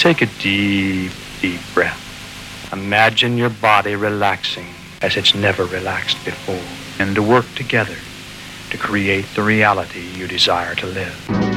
Take a deep, deep breath. Imagine your body relaxing as it's never relaxed before, and to work together to create the reality you desire to live.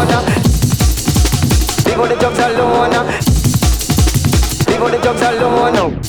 alone. Leave all the drugs alone. Leave all the drugs alone.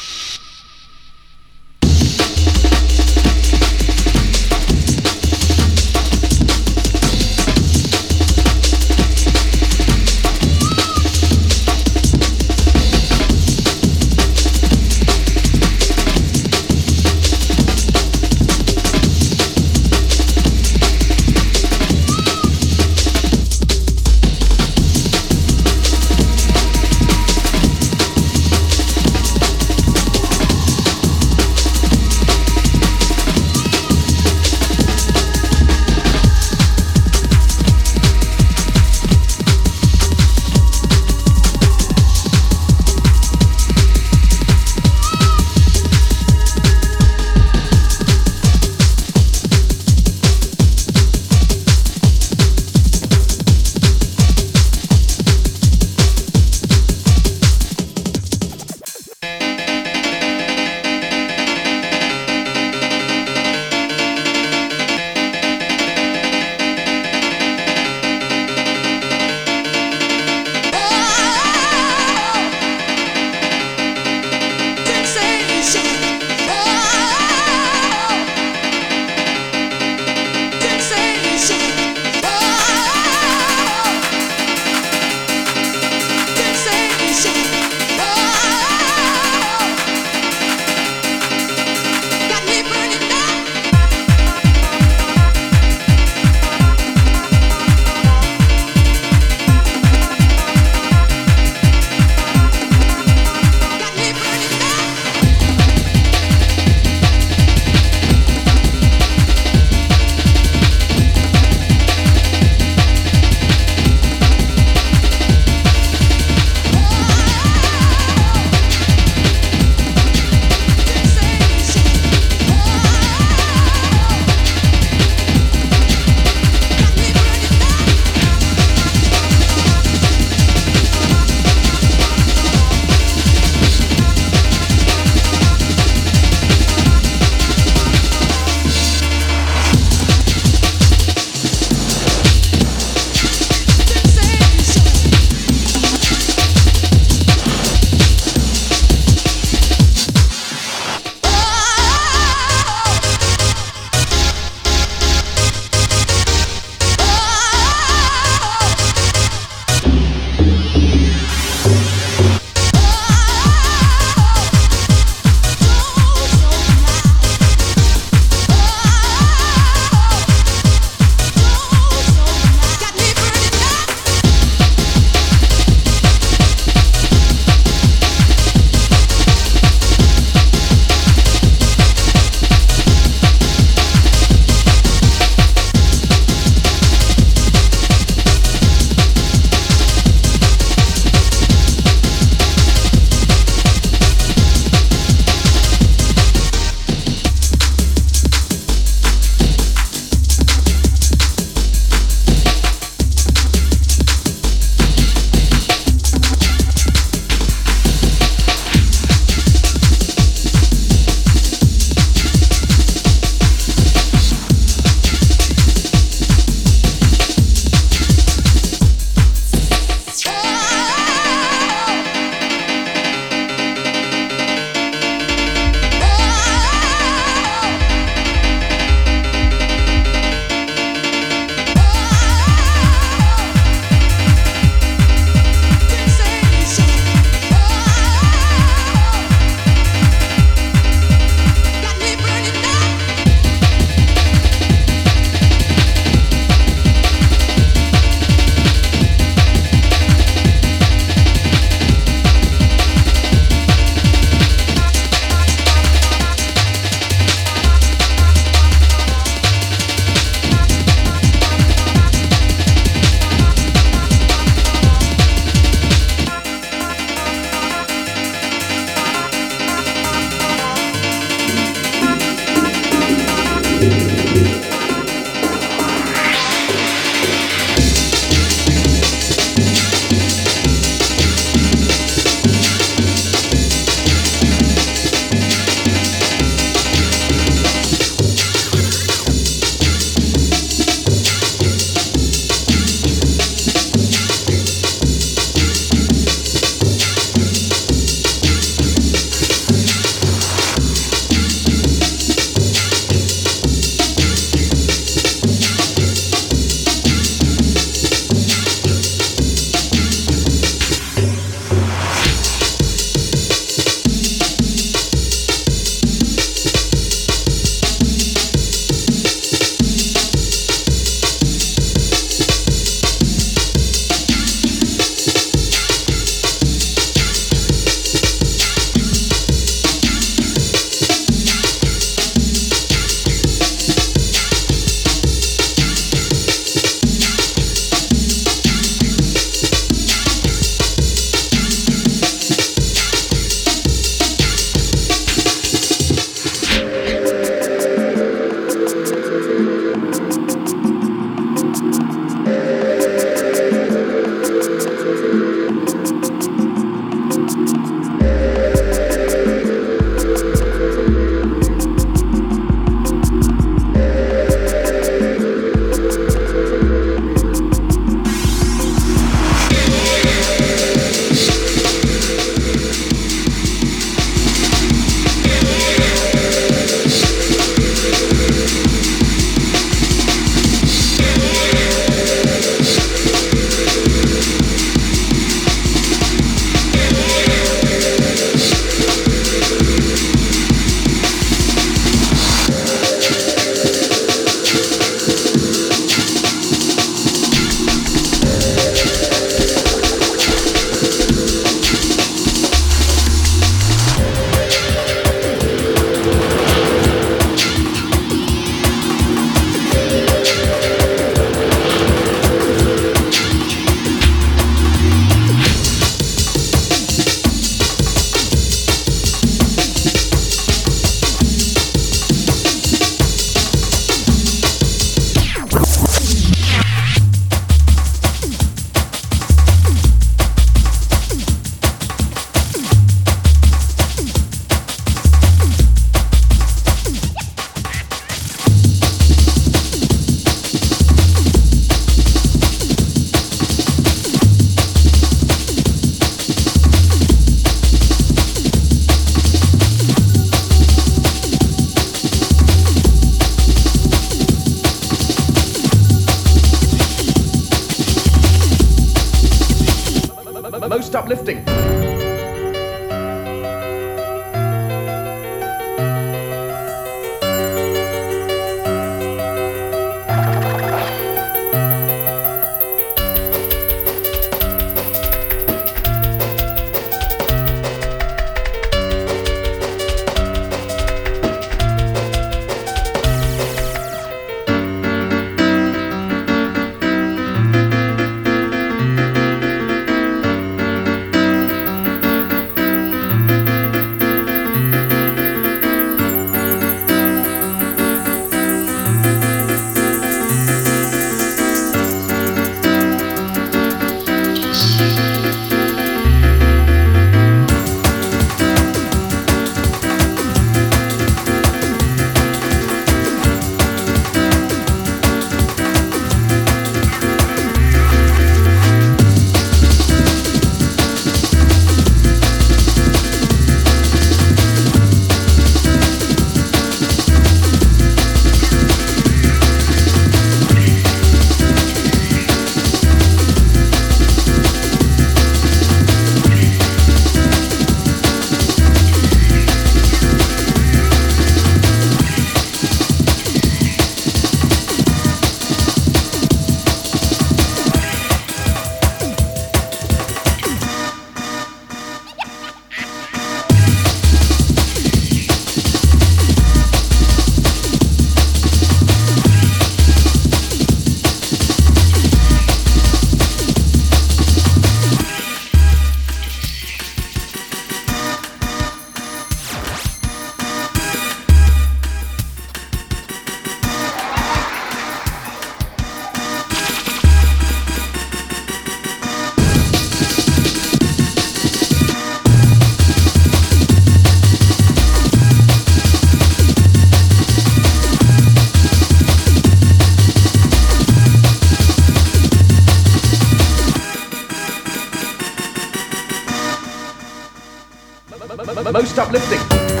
uplifting.